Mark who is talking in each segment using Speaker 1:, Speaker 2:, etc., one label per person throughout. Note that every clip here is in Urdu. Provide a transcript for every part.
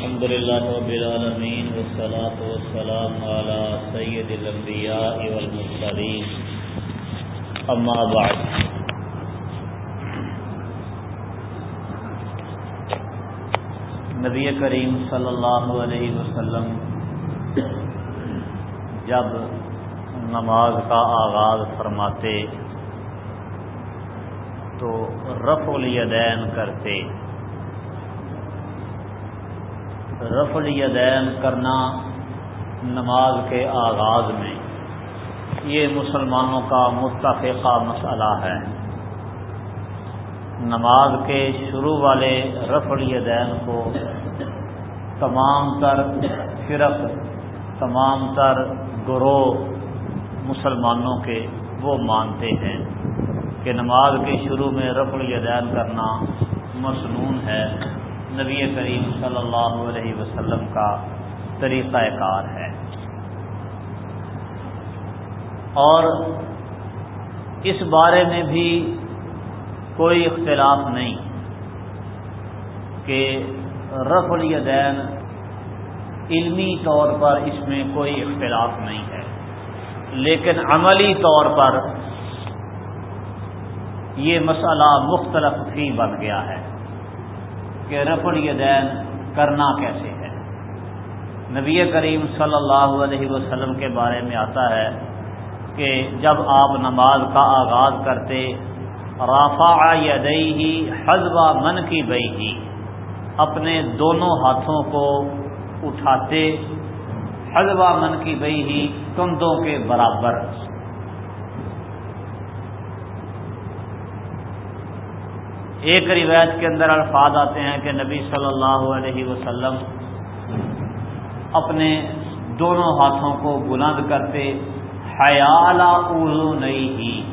Speaker 1: الحمد لله رب العالمين، والصلاة والسلام على سيد الأنبياء والمرسلين. أما بعد. نبی کریم صلی اللہ علیہ وسلم جب نماز کا آغاز فرماتے تو رف الیدین کرتے رف الیدین کرنا نماز کے آغاز میں۔ یہ مسلمانوں کا متفقہ مسئلہ ہے۔ نماز کے شروع والے رف الیدین کو تمام تر فرق، تمام تر گروہ مسلمانوں کے وہ مانتے ہیں کہ نماز کے شروع میں رف الیدین کرنا مصنون ہے۔ نبی کریم صلی اللہ علیہ وسلم کا طریقہ کار ہے۔ اور اس بارے میں بھی کوئی اختلاف نہیں کہ رف الیدین علمی طور پر اس میں کوئی اختلاف نہیں ہے، لیکن عملی طور پر یہ مسئلہ مختلف ہی بن گیا ہے۔ کہ رف الیدین کرنا کیسے ہے؟ نبی کریم صلی اللہ علیہ وسلم کے بارے میں آتا ہے کہ جب آپ نماز کا آغاز کرتے رافا یدئی ہی حزبہ من کی بئی ہی اپنے دونوں ہاتھوں کو اٹھاتے حزبہ من کی بئی ہی کندھوں کے برابر۔ ایک روایت کے اندر الفاظ آتے ہیں کہ نبی صلی اللہ علیہ وسلم اپنے دونوں ہاتھوں کو بلند کرتے حیال اردو نئی ہی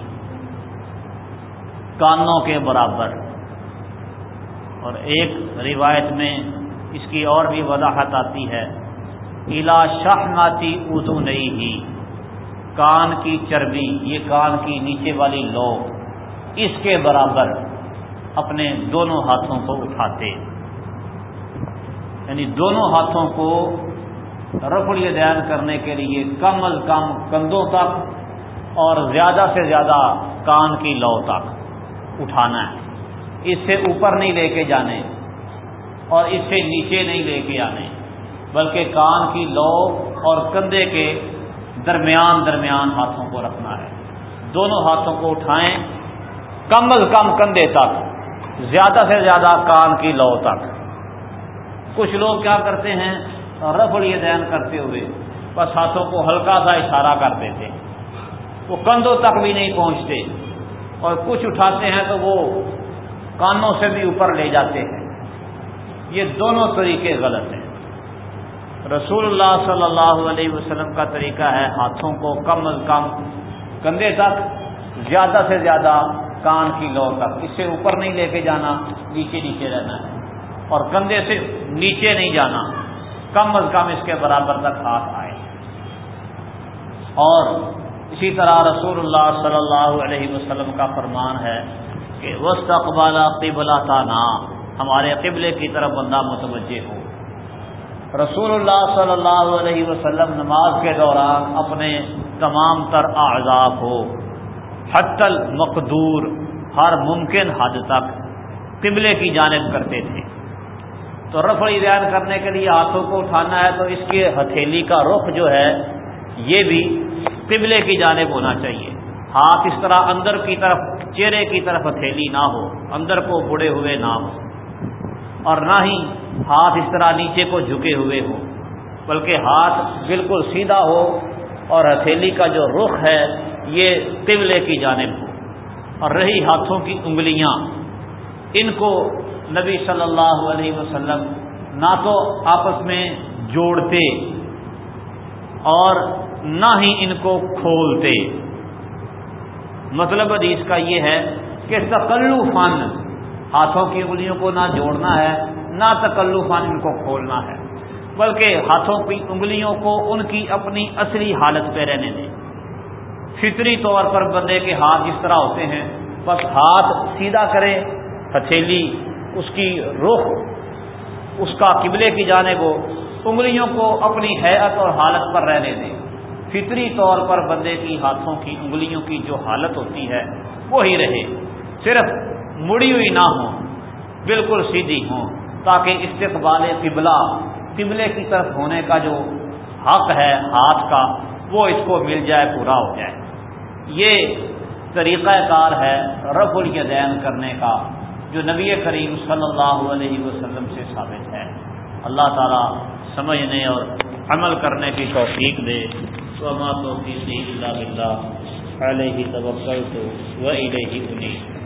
Speaker 1: کانوں کے برابر۔ اور ایک روایت میں اس کی اور بھی وضاحت آتی ہے، الا شاہ ناتی اردو نئی ہی کان کی چربی، یہ کان کی نیچے والی لو اس کے برابر۔ اپنے دونوں ہاتھوں کو اٹھاتے۔ یعنی دونوں ہاتھوں کو رفڑی دین کرنے کے لیے کم از کم کندھوں تک اور زیادہ سے زیادہ کان کی لو تک اٹھانا ہے۔ اس سے اوپر نہیں لے کے جانے اور اس سے نیچے نہیں لے کے آنے، بلکہ کان کی لو اور کندھے کے درمیان درمیان ہاتھوں کو رکھنا ہے۔ دونوں ہاتھوں کو اٹھائیں، کم از کم کندھے تک زیادہ سے زیادہ کان کی لو تک۔ کچھ لوگ کیا کرتے ہیں؟ رفڑ یہ دین کرتے ہوئے بس ہاتھوں کو ہلکا سا اشارہ کر دیتے وہ کندھوں تک بھی نہیں پہنچتے۔ اور کچھ اٹھاتے ہیں تو وہ کانوں سے بھی اوپر لے جاتے ہیں۔ یہ دونوں طریقے غلط ہیں۔ رسول اللہ صلی اللہ علیہ وسلم کا طریقہ ہے ہاتھوں کو کم از کم کندھے تک زیادہ سے زیادہ کان کی لو تک، اس سے اوپر نہیں لے کے جانا، نیچے نیچے رہنا ہے۔ اور کندھے سے نیچے نہیں جانا، کم از کم اس کے برابر تک ہاتھ آئے۔ اور اسی طرح رسول اللہ صلی اللہ علیہ وسلم کا فرمان ہے کہ وسط اقبال قبلا تانا ہمارے قبلے کی طرف بندہ متوجہ ہو۔ رسول اللہ صلی اللہ علیہ وسلم نماز کے دوران اپنے تمام تر اعضاب ہو حتل مقدور، ہر ممکن حد تک قبلے کی جانب کرتے تھے۔ تو رفع بیان کرنے کے لیے ہاتھوں کو اٹھانا ہے تو اس کی ہتھیلی کا رخ جو ہے، یہ بھی قبلے کی جانب ہونا چاہیے۔ ہاتھ اس طرح اندر کی طرف، چہرے کی طرف ہتھیلی نہ ہو، اندر کو بڑے ہوئے نہ ہو۔ اور نہ ہی ہاتھ اس طرح نیچے کو جھکے ہوئے ہو، بلکہ ہاتھ بالکل سیدھا ہو اور ہتھیلی کا جو رخ ہے یہ قبلے کی جانب ہو۔ اور رہی ہاتھوں کی انگلیاں۔ ان کو نبی صلی اللہ علیہ وسلم نہ تو آپس میں جوڑتے اور نہ ہی ان کو کھولتے۔ مطلب حدیث کا یہ ہے کہ تکلو فن ہاتھوں کی انگلیوں کو نہ جوڑنا ہے، نہ تکلو فن ان کو کھولنا ہے، بلکہ ہاتھوں کی انگلیوں کو ان کی اپنی اصلی حالت پہ رہنے دیں۔ فطری طور پر بندے کے ہاتھ اس طرح ہوتے ہیں، بس ہاتھ سیدھا کرے ہتھیلی، اس کی رخ، اس کا قبلے کی جانب ہو، انگلیوں کو اپنی حیت اور حالت پر رہنے دے فطری طور پر بندے کی ہاتھوں کی، انگلیوں کی جو حالت ہوتی ہے، وہی رہے۔ صرف مڑی ہوئی نہ ہو بالکل سیدھی ہوں، تاکہ استقبال قبلہ، قبلے کی طرف ہونے کا جو حق ہے، ہاتھ کا، وہ اس کو مل جائے، پورا ہو جائے۔ یہ طریقہ کار ہے رف الیدین کرنے کا، جو نبی کریم صلی اللہ علیہ وسلم سے ثابت ہے۔ اللہ تعالیٰ سمجھنے اور عمل کرنے کی توفیق دے۔ وما توفیق اللہ علیہ توکل تو وہ انہیں